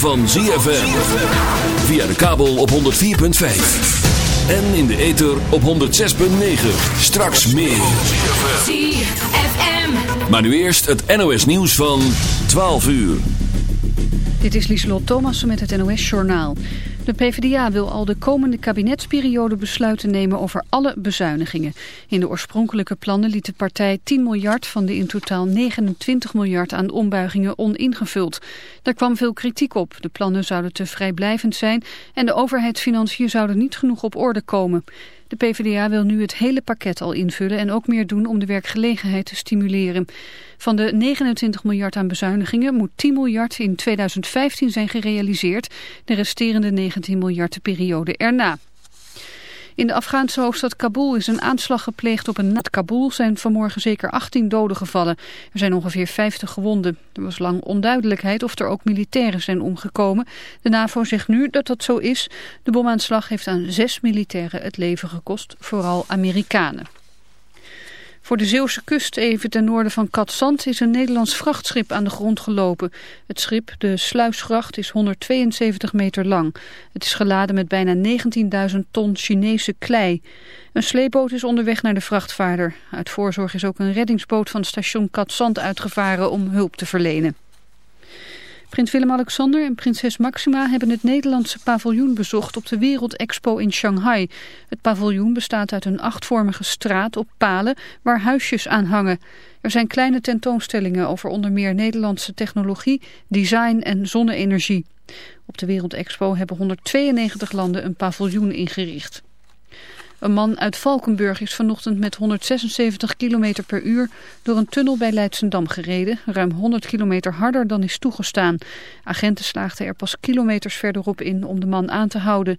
Van ZFM. Via de kabel op 104.5. En in de ether op 106.9. Straks meer. ZFM. Maar nu eerst het NOS nieuws van 12 uur. Dit is Lieselot Thomassen met het NOS-journaal. De PvdA wil al de komende kabinetsperiode besluiten nemen over alle bezuinigingen. In de oorspronkelijke plannen liet de partij 10 miljard van de in totaal 29 miljard aan ombuigingen oningevuld. Daar kwam veel kritiek op. De plannen zouden te vrijblijvend zijn en de overheidsfinanciën zouden niet genoeg op orde komen. De PvdA wil nu het hele pakket al invullen en ook meer doen om de werkgelegenheid te stimuleren. Van de 29 miljard aan bezuinigingen moet 10 miljard in 2015 zijn gerealiseerd. De resterende 19 miljard de periode erna. In de Afghaanse hoofdstad Kabul is een aanslag gepleegd op een nat Kabul zijn vanmorgen zeker 18 doden gevallen. Er zijn ongeveer 50 gewonden. Er was lang onduidelijkheid of er ook militairen zijn omgekomen. De NAVO zegt nu dat dat zo is. De bomaanslag heeft aan zes militairen het leven gekost, vooral Amerikanen. Voor de Zeeuwse kust, even ten noorden van Katzand, is een Nederlands vrachtschip aan de grond gelopen. Het schip, de Sluisgracht, is 172 meter lang. Het is geladen met bijna 19.000 ton Chinese klei. Een sleepboot is onderweg naar de vrachtvaarder. Uit voorzorg is ook een reddingsboot van station Katzand uitgevaren om hulp te verlenen. Prins Willem-Alexander en prinses Maxima hebben het Nederlandse paviljoen bezocht op de Wereldexpo in Shanghai. Het paviljoen bestaat uit een achtvormige straat op palen waar huisjes aan hangen. Er zijn kleine tentoonstellingen over onder meer Nederlandse technologie, design en zonne-energie. Op de Wereldexpo hebben 192 landen een paviljoen ingericht. Een man uit Valkenburg is vanochtend met 176 km per uur door een tunnel bij Leidsendam gereden. Ruim 100 kilometer harder dan is toegestaan. Agenten slaagden er pas kilometers verderop in om de man aan te houden.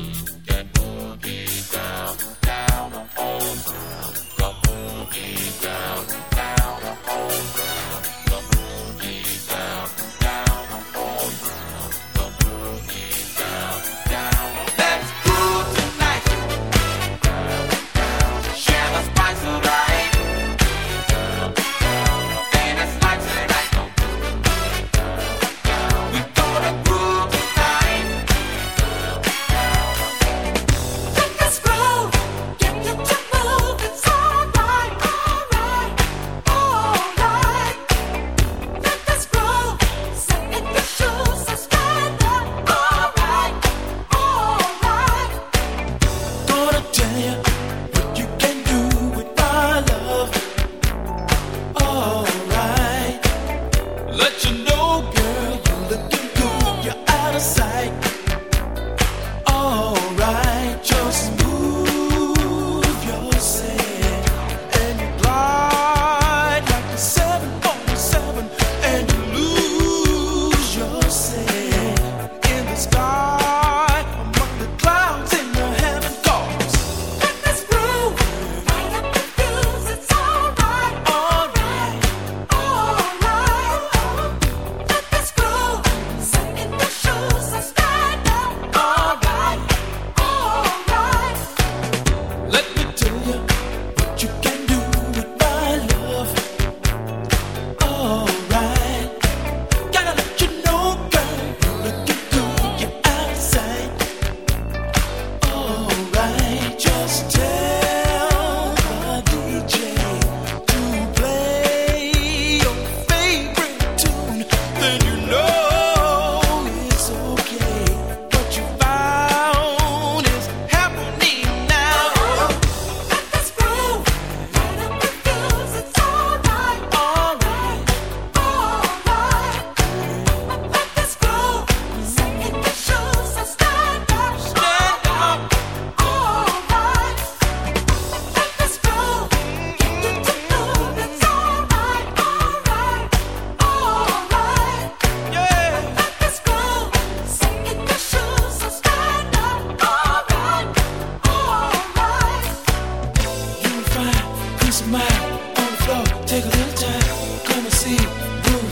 tell you.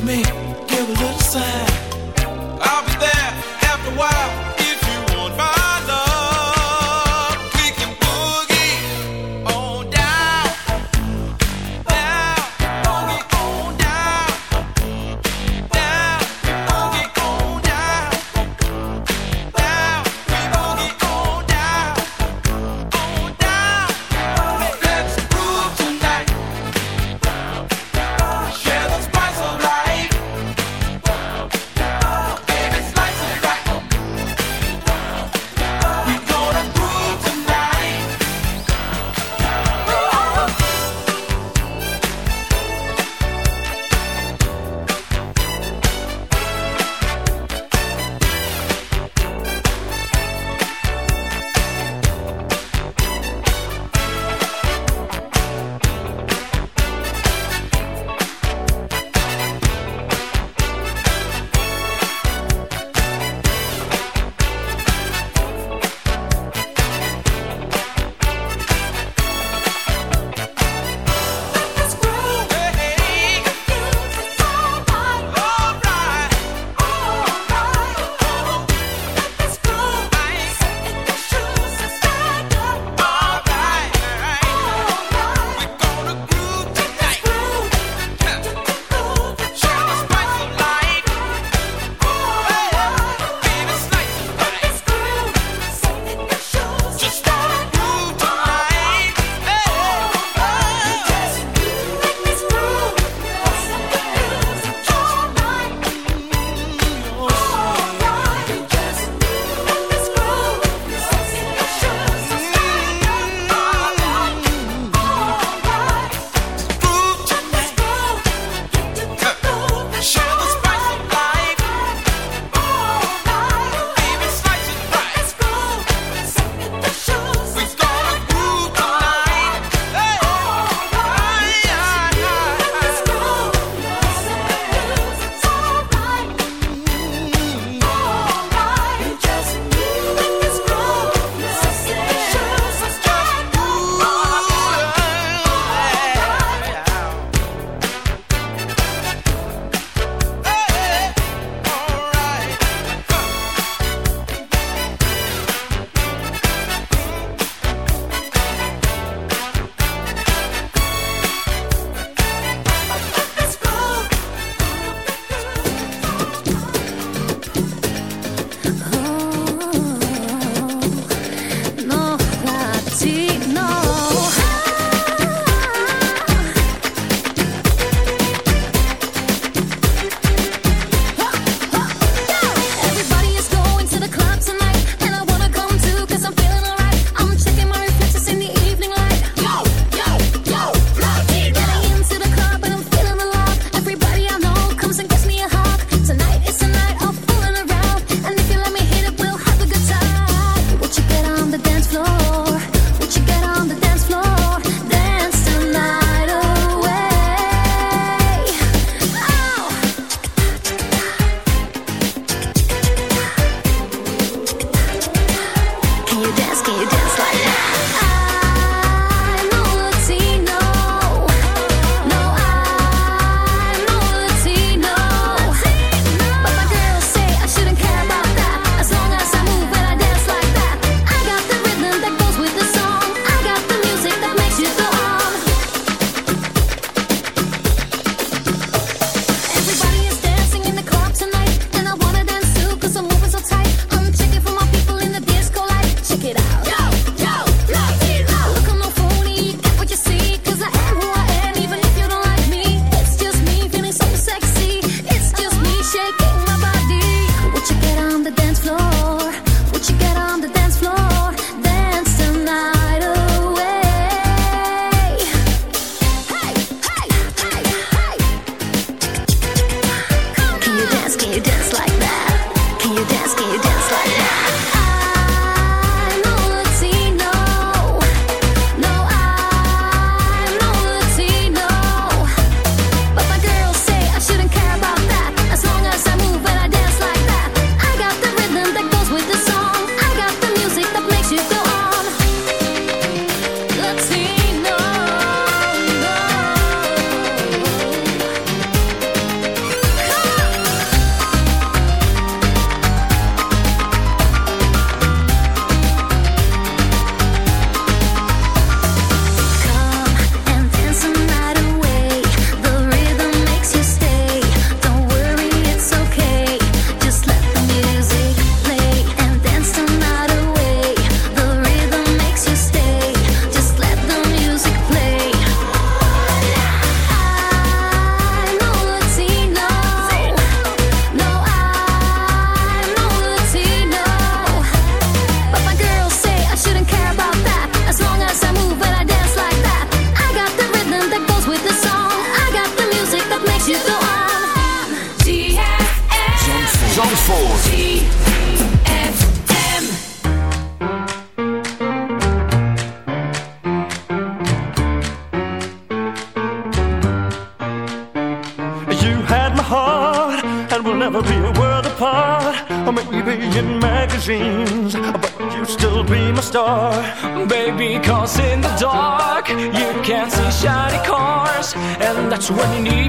Share the spice of life. That's when you need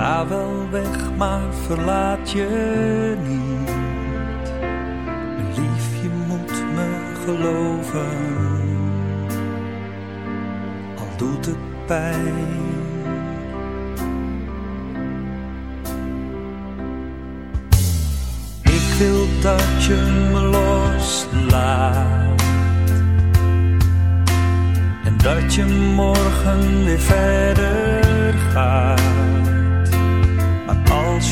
ga wel weg, maar verlaat je niet. Mijn lief, je moet me geloven. Al doet het pijn. Ik wil dat je me loslaat. En dat je morgen weer verder gaat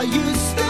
Are you still?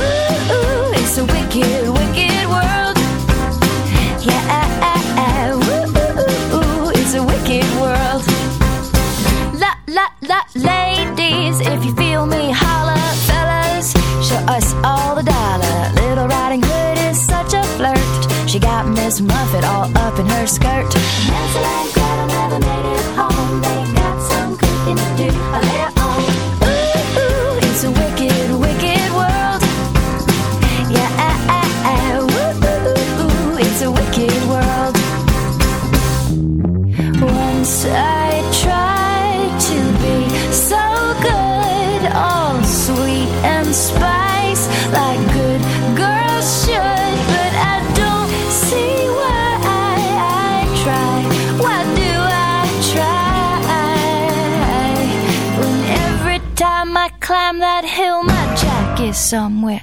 skirt.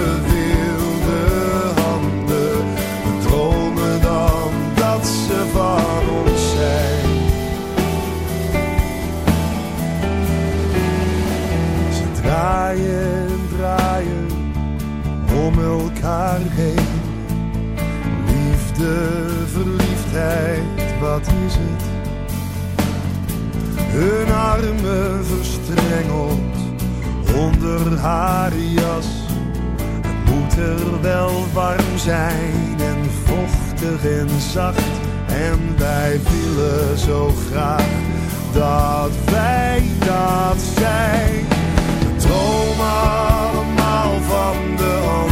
Ge wilde handen, we dromen dan dat ze van ons zijn. Ze draaien, draaien om elkaar heen. Liefde, verliefdheid, wat is het? Hun armen verstrengeld onder haar jas wel warm zijn en vochtig en zacht. En wij willen zo graag dat wij dat zijn. We dromen allemaal van de anderen.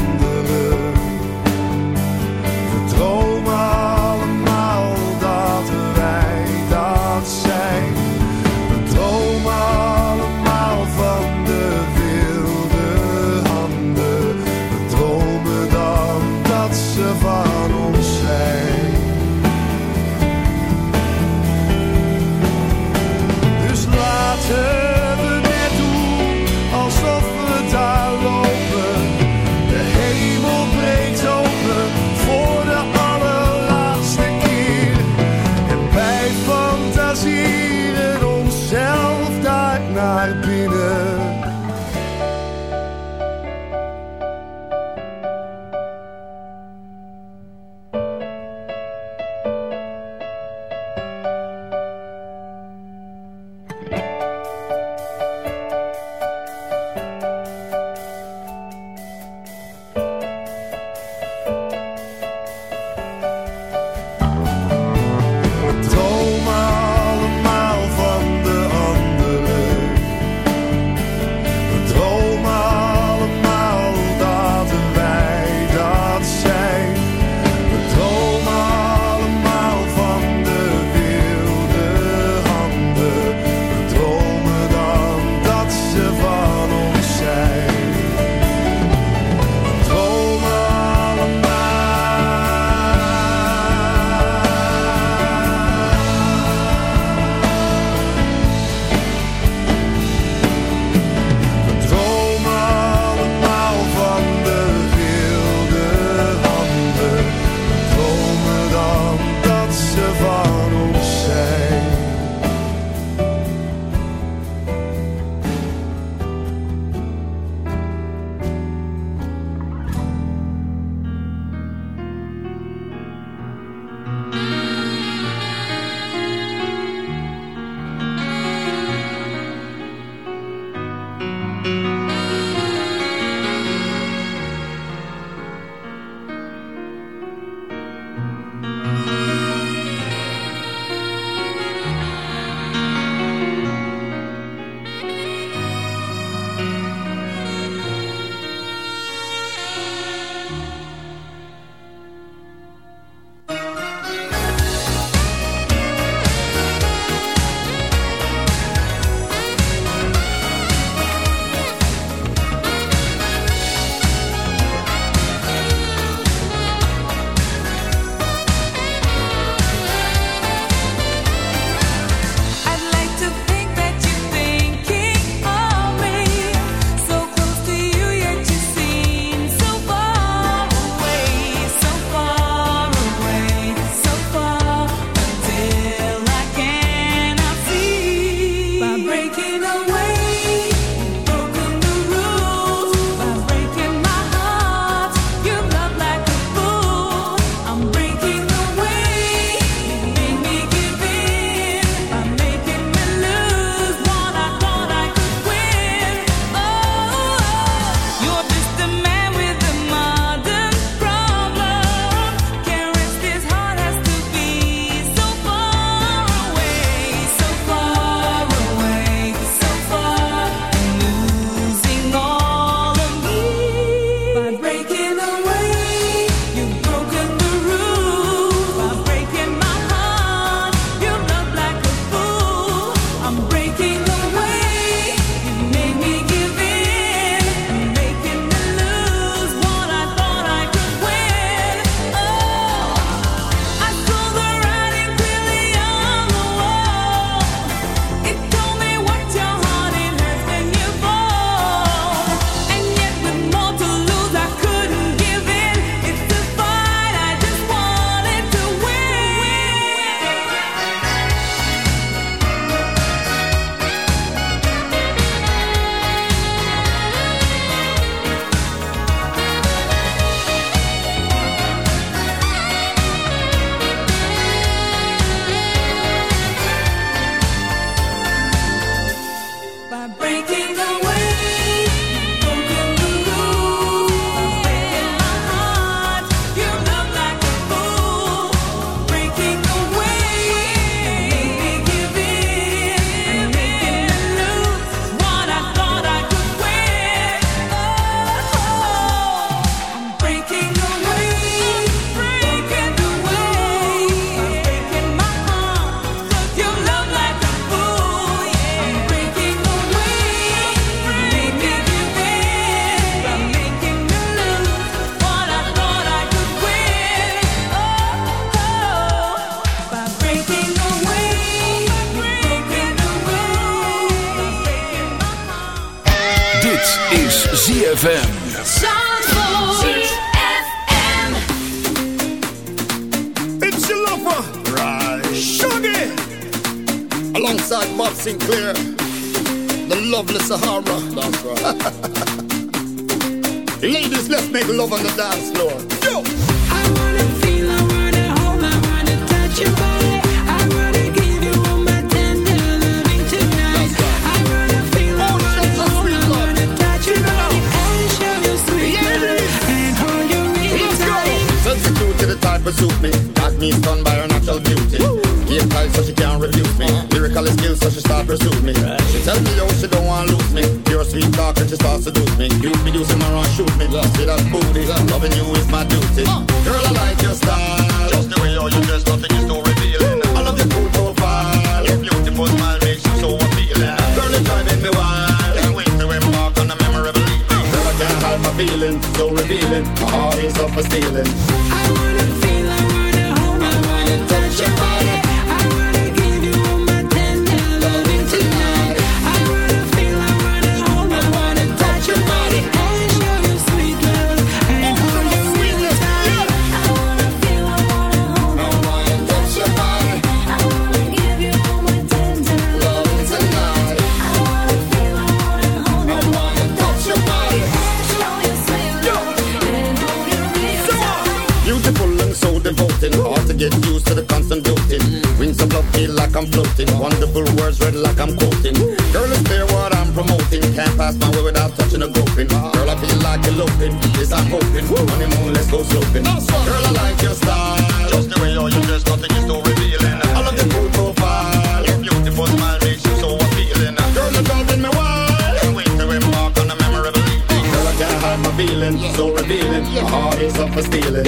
like I'm quoting. Girl, it's clear what I'm promoting. Can't pass my way without touching a groping. Girl, I feel like eloping. Yes, I'm hoping. Honeymoon, let's go sloping. Girl, I like your style. Just the way you're dressed, nothing is so revealing. I love your full profile. Your beautiful smile makes you so appealing. Girl, you're driving me wild. Can't wait to embark on a memorable evening. Girl, I can't hide my feelings, so revealing. My heart is up for stealing.